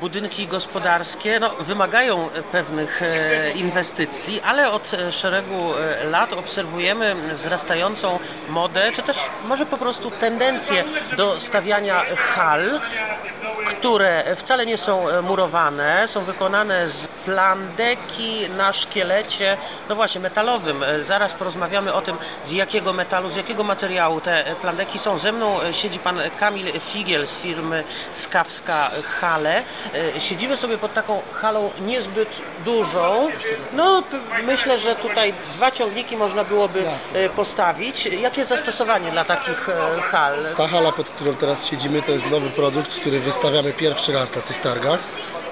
budynki gospodarskie no, wymagają pewnych e, inwestycji, ale od e, szeregu e, lat obserwujemy wzrastającą modę, czy też może po prostu tendencję do stawiania hal, które wcale nie są e, murowane, są wykonane z plandeki na szkielecie, no właśnie, metalowym. E, Zaraz porozmawiamy o tym, z jakiego metalu, z jakiego materiału te e, plandeki są. Ze mną siedzi pan Kamil Figiel z firmy Skawska Hale. Siedzimy sobie pod taką halą niezbyt dużą. No, myślę, że tutaj dwa ciągniki można byłoby postawić. Jakie zastosowanie dla takich hal? Ta hala, pod którą teraz siedzimy, to jest nowy produkt, który wystawiamy pierwszy raz na tych targach.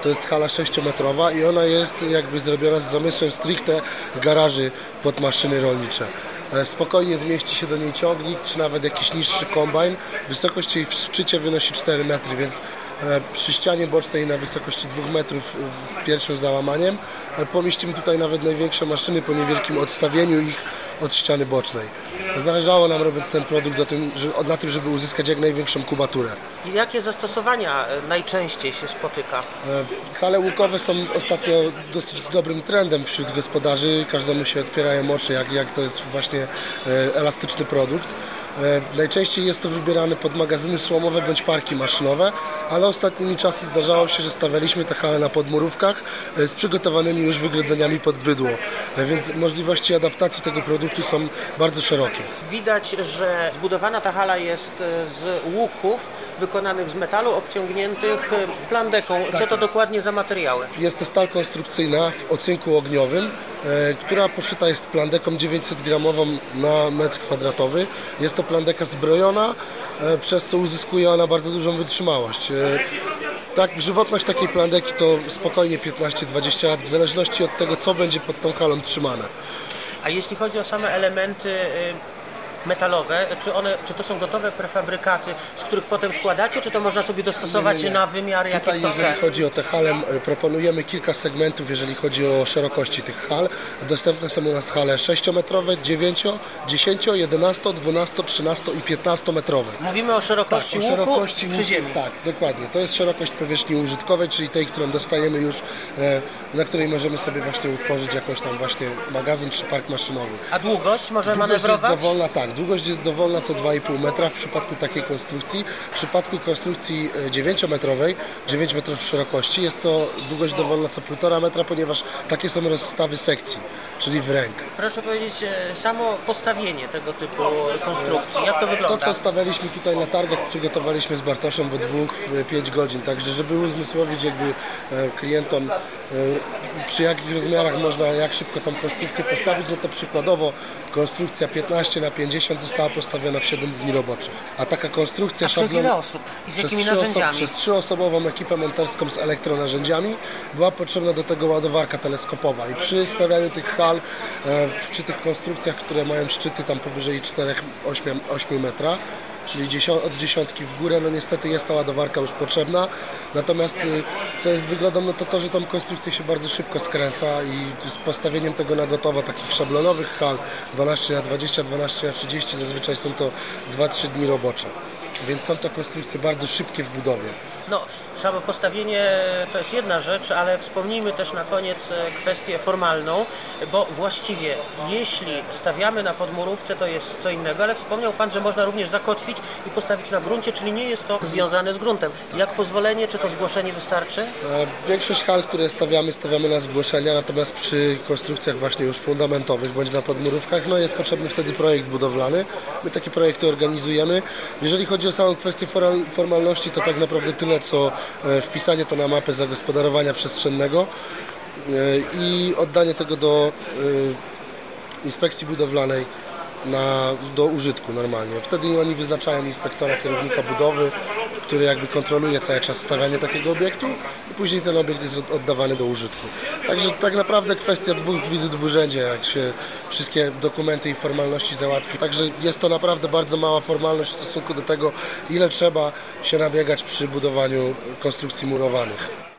To jest hala 6-metrowa i ona jest jakby zrobiona z zamysłem stricte garaży pod maszyny rolnicze. E, Spokojnie zmieści się do niej ciągnik, czy nawet jakiś niższy kombajn. Wysokość jej w szczycie wynosi 4 metry, więc e, przy ścianie bocznej na wysokości 2 metrów e, pierwszym załamaniem pomieścimy tutaj nawet największe maszyny po niewielkim odstawieniu ich od ściany bocznej. Zależało nam robiąc ten produkt o tym, że, na tym, żeby uzyskać jak największą kubaturę. Jakie zastosowania e, najczęściej się spotyka? E, Hale łukowe są ostatnio dosyć dobrym trendem wśród gospodarzy. Każdemu się otwierają oczy, jak, jak to jest właśnie e, elastyczny produkt. E, Najczęściej jest to wybierane pod magazyny słomowe bądź parki maszynowe, ale ostatnimi czasy zdarzało się, że stawialiśmy te hale na podmurówkach e, z przygotowanymi już wygrodzeniami pod bydło, E, więc możliwości adaptacji tego produktu są bardzo szerokie. Widać, że zbudowana ta hala jest z łuków wykonanych z metalu obciągniętych plandeką. Co to jest. dokładnie za materiały? Jest to stal konstrukcyjna w ocynku ogniowym, która poszyta jest plandeką 900 gramową na metr kwadratowy. Jest to plandeka zbrojona, e, przez co uzyskuje ona bardzo dużą wytrzymałość. E, tak, żywotność takiej plandeki to spokojnie 15-20 lat, w zależności od tego, co będzie pod tą halą trzymane. A jeśli chodzi o same elementy e, metalowe, czy, one, czy to są gotowe prefabrykaty, z których potem składacie, czy to można sobie dostosować Nie, nie, nie. na wymiary, jakie Tutaj, jeżeli chce? chodzi o te hale, proponujemy kilka segmentów, jeżeli chodzi o szerokości tych hal. Dostępne są u nas hale 6-metrowe, 9, 10, 11, 12, 13 i 15-metrowe. Mówimy o szerokości o łuku szerokości przy łuku, ziemi. Tak, dokładnie. To jest szerokość powierzchni użytkowej, czyli tej, którą dostajemy już, e, na której możemy sobie właśnie utworzyć jakąś tam właśnie magazyn czy park maszynowy. A długość może Długość jest manewrować? dowolna, tak, długość jest dowolna co 2,5 metra w przypadku takiej konstrukcji. W przypadku konstrukcji e, 9-metrowej, 9 metrów szerokości, jest to długość dowolna co 1,5 metra, ponieważ takie są rozstawy sekcji, czyli w ręk. Proszę powiedzieć, e, samo postawienie tego typu konstrukcji, jak to To, wygląda? co stawialiśmy tutaj na targach, przygotowaliśmy z Bartoszem we dwóch w 5 godzin. Także, żeby uzmysłowić jakby e, klientom, e, przy jakich rozmiarach można, jak szybko tą konstrukcję postawić, no to przykładowo konstrukcja 15 na 50 została postawiona w 7 dni roboczych. A taka konstrukcja A przez szablon- ile osób? I z przez jakimi narzędziami? Przez trzyosobową ekipę monterską z elektronarzędziami była potrzebna do tego ładowarka teleskopowa i przy stawianiu tych hal, e, przy tych konstrukcjach, które mają szczyty tam powyżej 4-8 metra, czyli od dziesiątki w górę, no niestety jest ta ładowarka już potrzebna. Natomiast y, co jest wygodą, no to to, że tą konstrukcję się bardzo szybko skręca i z postawieniem tego na gotowo, takich szablonowych hal 12 na 20, 12 na 30, zazwyczaj są to 2-3 dni robocze. Więc są to konstrukcje bardzo szybkie w budowie. No, samo postawienie to jest jedna rzecz, ale wspomnijmy też na koniec e, kwestię formalną, bo właściwie jeśli stawiamy na podmurówce, to jest co innego, ale wspomniał Pan, że można również zakotwić i postawić na gruncie, czyli nie jest to związane z gruntem. Jak pozwolenie, czy to zgłoszenie wystarczy? E, Większość hal, które stawiamy, stawiamy na zgłoszenia, natomiast przy konstrukcjach właśnie już fundamentowych bądź na podmurówkach, no jest potrzebny wtedy projekt budowlany. My takie projekty organizujemy. Jeżeli chodzi o samą kwestię formalności, to tak naprawdę tyle, co e, wpisanie to na mapę zagospodarowania przestrzennego e, i oddanie tego do e, inspekcji budowlanej na, do użytku normalnie. Wtedy oni wyznaczają inspektora, kierownika budowy, który jakby kontroluje cały czas stawianie takiego obiektu i później ten obiekt jest od- oddawany do użytku. Także tak naprawdę kwestia dwóch wizyt w urzędzie, jak się wszystkie dokumenty i formalności załatwi. Także jest to naprawdę bardzo mała formalność w stosunku do tego, ile trzeba się nabiegać przy budowaniu konstrukcji murowanych.